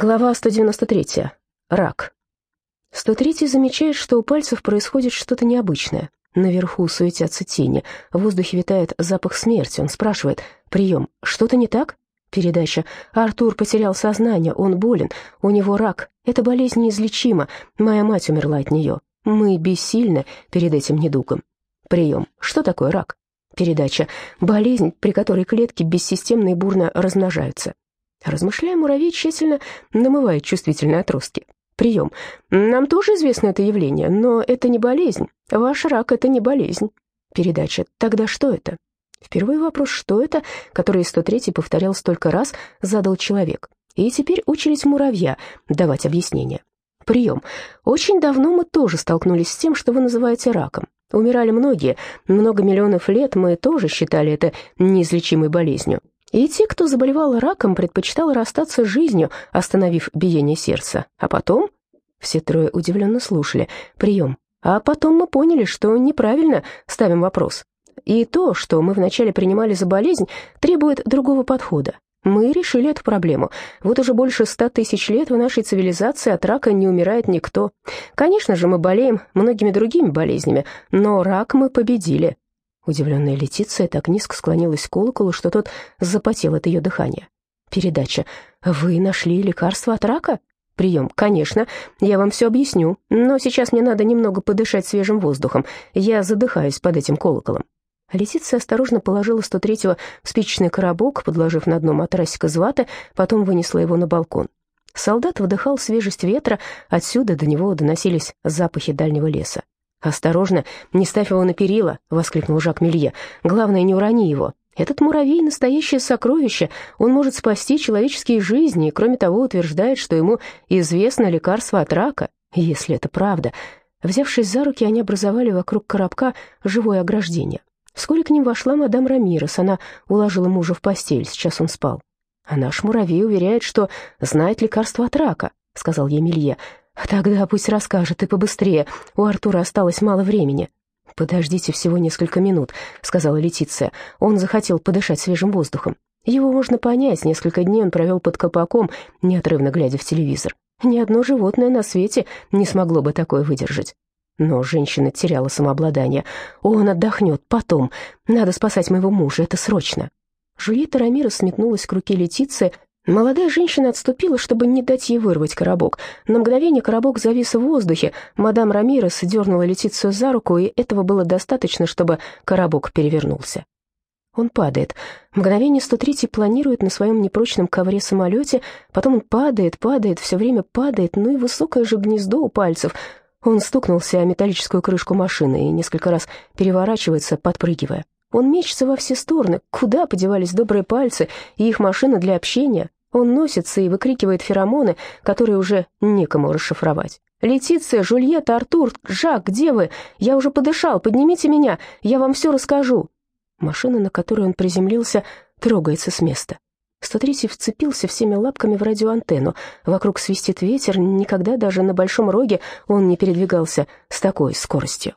Глава 193. Рак. 103 замечает, что у пальцев происходит что-то необычное. Наверху суетятся тени, в воздухе витает запах смерти. Он спрашивает, прием, что-то не так? Передача. Артур потерял сознание, он болен, у него рак. Эта болезнь неизлечима, моя мать умерла от нее. Мы бессильны перед этим недугом. Прием. Что такое рак? Передача. Болезнь, при которой клетки бессистемно и бурно размножаются. Размышляя, муравей тщательно намывает чувствительные отростки. Прием. Нам тоже известно это явление, но это не болезнь. Ваш рак — это не болезнь. Передача. Тогда что это? Впервые вопрос «что это?», который 103 повторял столько раз, задал человек. И теперь очередь муравья давать объяснение. Прием. Очень давно мы тоже столкнулись с тем, что вы называете раком. Умирали многие. Много миллионов лет мы тоже считали это неизлечимой болезнью. И те, кто заболевал раком, предпочитал расстаться с жизнью, остановив биение сердца. А потом... Все трое удивленно слушали. Прием. А потом мы поняли, что неправильно ставим вопрос. И то, что мы вначале принимали за болезнь, требует другого подхода. Мы решили эту проблему. Вот уже больше ста тысяч лет в нашей цивилизации от рака не умирает никто. Конечно же, мы болеем многими другими болезнями, но рак мы победили. Удивленная Летиция так низко склонилась к колоколу, что тот запотел от ее дыхания. Передача. «Вы нашли лекарство от рака?» «Прием. Конечно. Я вам все объясню. Но сейчас мне надо немного подышать свежим воздухом. Я задыхаюсь под этим колоколом». Летиция осторожно положила 103-го в спичечный коробок, подложив на дно матрасик из ваты, потом вынесла его на балкон. Солдат вдыхал свежесть ветра, отсюда до него доносились запахи дальнего леса. «Осторожно, не ставь его на перила!» — воскликнул Жак Мелье. «Главное, не урони его. Этот муравей — настоящее сокровище. Он может спасти человеческие жизни и, кроме того, утверждает, что ему известно лекарство от рака, если это правда». Взявшись за руки, они образовали вокруг коробка живое ограждение. Вскоре к ним вошла мадам Рамирес. Она уложила мужа в постель, сейчас он спал. «А наш муравей уверяет, что знает лекарство от рака», — сказал ей Мелье. «Тогда пусть расскажет и побыстрее. У Артура осталось мало времени». «Подождите всего несколько минут», — сказала Летиция. «Он захотел подышать свежим воздухом. Его можно понять, несколько дней он провел под капаком, неотрывно глядя в телевизор. Ни одно животное на свете не смогло бы такое выдержать». Но женщина теряла самообладание. «Он отдохнет потом. Надо спасать моего мужа, это срочно». Жюльетта Рамира сметнулась к руке Летиции, Молодая женщина отступила, чтобы не дать ей вырвать коробок. На мгновение коробок завис в воздухе. Мадам Рамирес дернула Летицию за руку, и этого было достаточно, чтобы коробок перевернулся. Он падает. Мгновение 103 планирует на своем непрочном ковре-самолете, потом он падает, падает, все время падает, ну и высокое же гнездо у пальцев. Он стукнулся о металлическую крышку машины и несколько раз переворачивается, подпрыгивая. Он мечется во все стороны. Куда подевались добрые пальцы и их машина для общения? Он носится и выкрикивает феромоны, которые уже некому расшифровать. «Летиция, Жульетта, Артур, Жак, где вы? Я уже подышал, поднимите меня, я вам все расскажу». Машина, на которой он приземлился, трогается с места. 103 вцепился всеми лапками в радиоантенну. Вокруг свистит ветер, никогда даже на Большом Роге он не передвигался с такой скоростью.